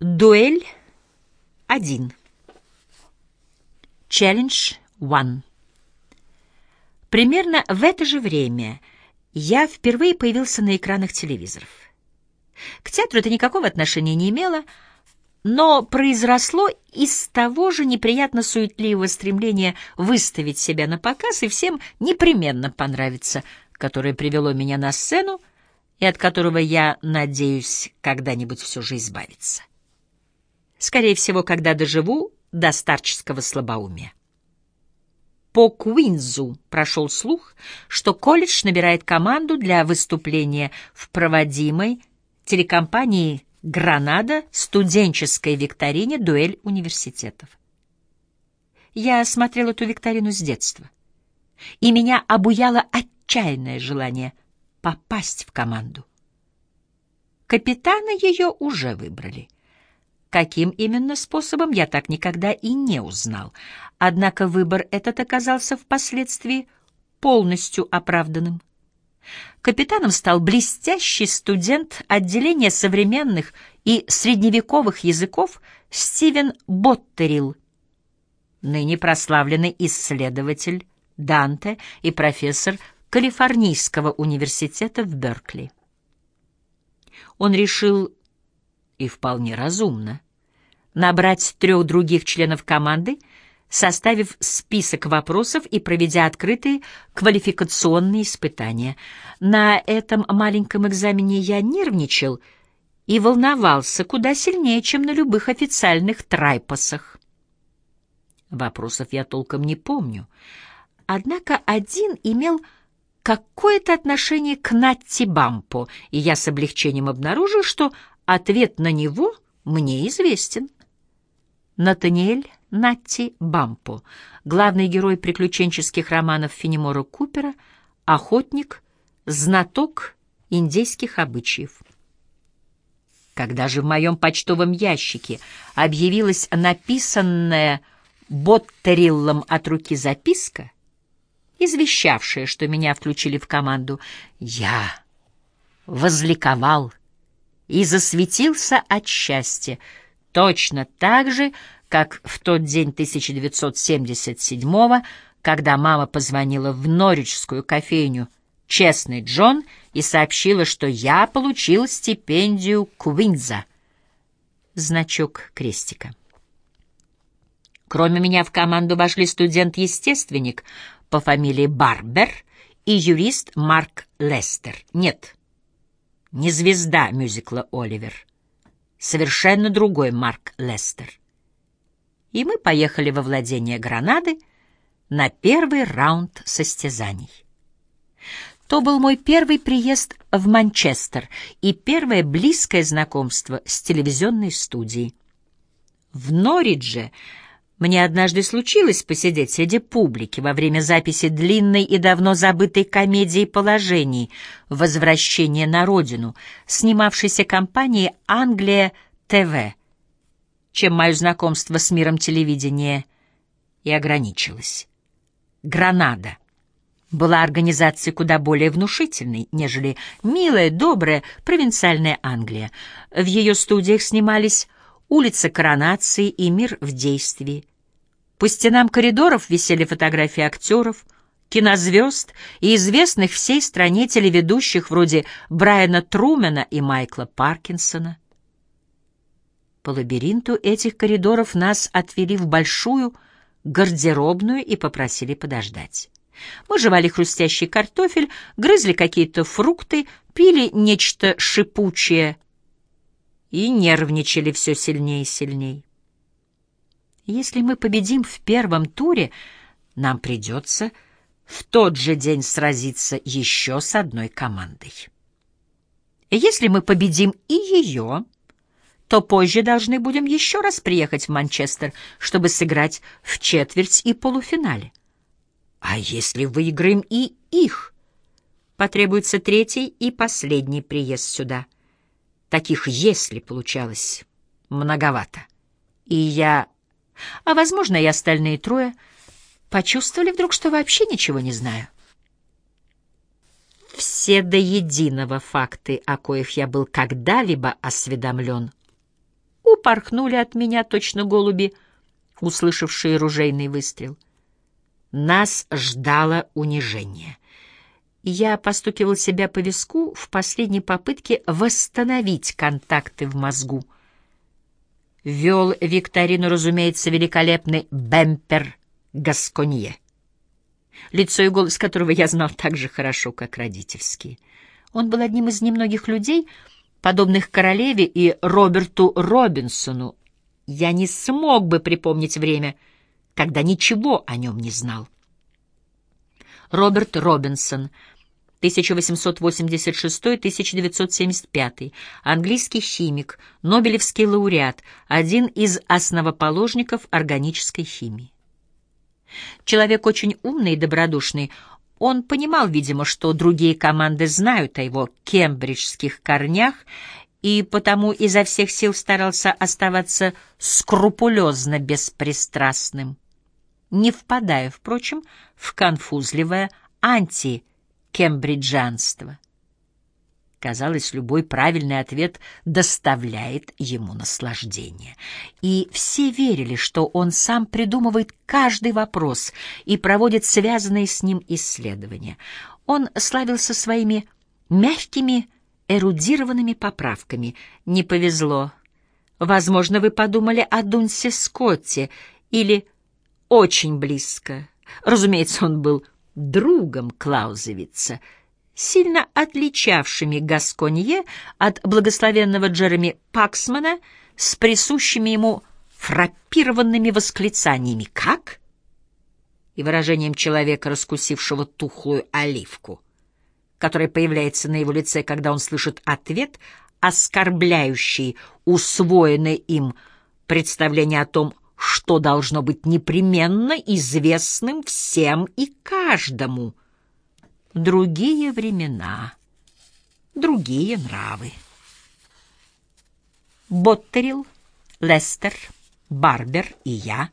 Дуэль 1. Челлендж 1. Примерно в это же время я впервые появился на экранах телевизоров. К театру это никакого отношения не имело, но произросло из того же неприятно суетливого стремления выставить себя на показ и всем непременно понравиться, которое привело меня на сцену и от которого я надеюсь когда-нибудь все же избавиться. Скорее всего, когда доживу до старческого слабоумия. По Куинзу прошел слух, что колледж набирает команду для выступления в проводимой телекомпании «Гранада» студенческой викторине «Дуэль университетов». Я смотрел эту викторину с детства, и меня обуяло отчаянное желание попасть в команду. Капитана ее уже выбрали. Каким именно способом, я так никогда и не узнал. Однако выбор этот оказался впоследствии полностью оправданным. Капитаном стал блестящий студент отделения современных и средневековых языков Стивен Боттерил, ныне прославленный исследователь Данте и профессор Калифорнийского университета в Беркли. Он решил, и вполне разумно, набрать трех других членов команды, составив список вопросов и проведя открытые квалификационные испытания. На этом маленьком экзамене я нервничал и волновался куда сильнее, чем на любых официальных трайпосах. Вопросов я толком не помню, однако один имел какое-то отношение к Натти Бампо, и я с облегчением обнаружил, что ответ на него мне известен. Натаниэль Натти Бампо, главный герой приключенческих романов Фенемора Купера, охотник, знаток индейских обычаев. Когда же в моем почтовом ящике объявилась написанная Боттериллом от руки записка, извещавшая, что меня включили в команду, я возликовал и засветился от счастья, точно так же, как в тот день 1977-го, когда мама позвонила в Норвичскую кофейню «Честный Джон» и сообщила, что я получил стипендию Куинза. Значок крестика. Кроме меня в команду вошли студент-естественник по фамилии Барбер и юрист Марк Лестер. Нет, не звезда мюзикла «Оливер» совершенно другой Марк Лестер. И мы поехали во владение Гранады на первый раунд состязаний. То был мой первый приезд в Манчестер и первое близкое знакомство с телевизионной студией. В Норридже мне однажды случилось посидеть среди публики во время записи длинной и давно забытой комедии положений «Возвращение на родину», снимавшейся компанией «Англия ТВ», чем мое знакомство с миром телевидения и ограничилось. «Гранада» была организацией куда более внушительной, нежели милая, добрая провинциальная Англия. В ее студиях снимались улица Коронации и Мир в действии. По стенам коридоров висели фотографии актеров, кинозвезд и известных всей стране телеведущих вроде Брайана Трумена и Майкла Паркинсона. По лабиринту этих коридоров нас отвели в большую гардеробную и попросили подождать. Мы жевали хрустящий картофель, грызли какие-то фрукты, пили нечто шипучее и нервничали все сильнее и сильнее. Если мы победим в первом туре, нам придется в тот же день сразиться еще с одной командой. Если мы победим и ее, то позже должны будем еще раз приехать в Манчестер, чтобы сыграть в четверть и полуфинале. А если выиграем и их, потребуется третий и последний приезд сюда. Таких «если» получалось многовато. И я, а, возможно, и остальные трое, почувствовали вдруг, что вообще ничего не знаю. Все до единого факты, о коих я был когда-либо осведомлен, упорхнули от меня точно голуби, услышавшие ружейный выстрел. Нас ждало унижение. Я постукивал себя по виску в последней попытке восстановить контакты в мозгу. Вел викторину, разумеется, великолепный бемпер Гасконье, лицо и голос которого я знал так же хорошо, как родительские. Он был одним из немногих людей, подобных королеве и Роберту Робинсону. Я не смог бы припомнить время, когда ничего о нем не знал. Роберт Робинсон — 1886-1975, английский химик, Нобелевский лауреат, один из основоположников органической химии. Человек очень умный и добродушный, он понимал, видимо, что другие команды знают о его кембриджских корнях и потому изо всех сил старался оставаться скрупулезно беспристрастным, не впадая, впрочем, в конфузливое анти кембриджанства. Казалось, любой правильный ответ доставляет ему наслаждение. И все верили, что он сам придумывает каждый вопрос и проводит связанные с ним исследования. Он славился своими мягкими, эрудированными поправками. Не повезло. Возможно, вы подумали о Дунсе Скотте или очень близко. Разумеется, он был другом Клаузевица, сильно отличавшими Гасконье от благословенного Джереми Паксмана с присущими ему фраппированными восклицаниями «Как?» и выражением человека, раскусившего тухлую оливку, которая появляется на его лице, когда он слышит ответ, оскорбляющий усвоенное им представление о том, что должно быть непременно известным всем и каждому. Другие времена, другие нравы. Боттерил, Лестер, Барбер и я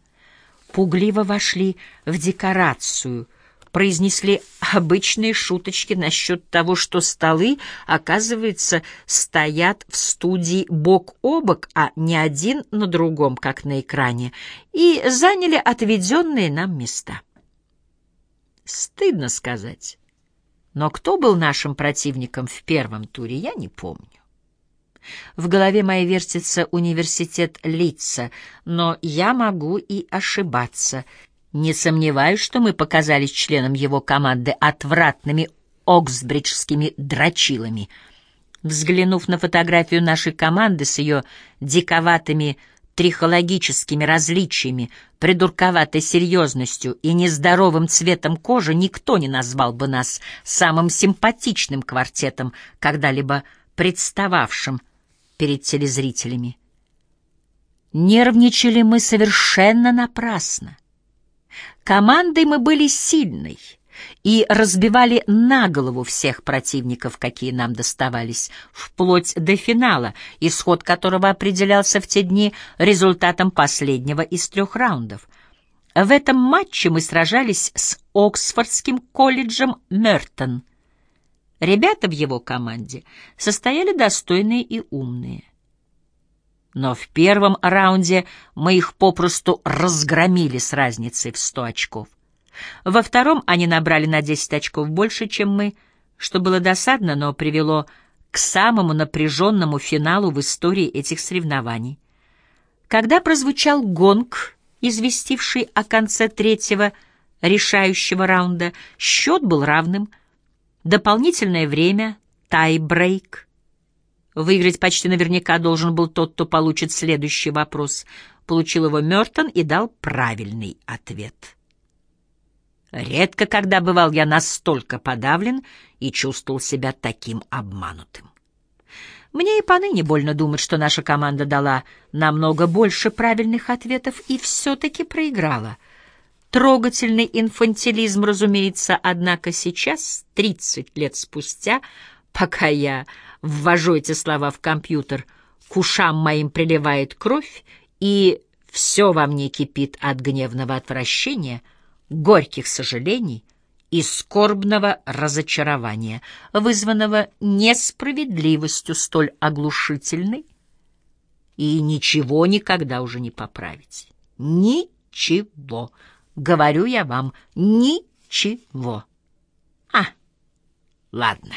пугливо вошли в декорацию — произнесли обычные шуточки насчет того, что столы, оказывается, стоят в студии бок о бок, а не один на другом, как на экране, и заняли отведенные нам места. Стыдно сказать, но кто был нашим противником в первом туре, я не помню. В голове моей вертится университет Литца, но я могу и ошибаться — не сомневаюсь, что мы показались членам его команды отвратными оксбриджскими дрочилами. Взглянув на фотографию нашей команды с ее диковатыми трихологическими различиями, придурковатой серьезностью и нездоровым цветом кожи, никто не назвал бы нас самым симпатичным квартетом, когда-либо представавшим перед телезрителями. Нервничали мы совершенно напрасно. Командой мы были сильной и разбивали на голову всех противников, какие нам доставались, вплоть до финала, исход которого определялся в те дни результатом последнего из трех раундов. В этом матче мы сражались с Оксфордским колледжем Мертон. Ребята в его команде состояли достойные и умные. Но в первом раунде мы их попросту разгромили с разницей в сто очков. Во втором они набрали на десять очков больше, чем мы, что было досадно, но привело к самому напряженному финалу в истории этих соревнований. Когда прозвучал гонг, известивший о конце третьего решающего раунда, счет был равным. Дополнительное время, тай-брейк — Выиграть почти наверняка должен был тот, кто получит следующий вопрос. Получил его Мертон и дал правильный ответ. Редко когда бывал я настолько подавлен и чувствовал себя таким обманутым. Мне и поныне больно думать, что наша команда дала намного больше правильных ответов и все-таки проиграла. Трогательный инфантилизм, разумеется, однако сейчас, тридцать лет спустя, пока я ввожу эти слова в компьютер, к ушам моим приливает кровь, и все во мне кипит от гневного отвращения, горьких сожалений и скорбного разочарования, вызванного несправедливостью столь оглушительной, и ничего никогда уже не поправить. Ничего. Говорю я вам, ничего. А, ладно.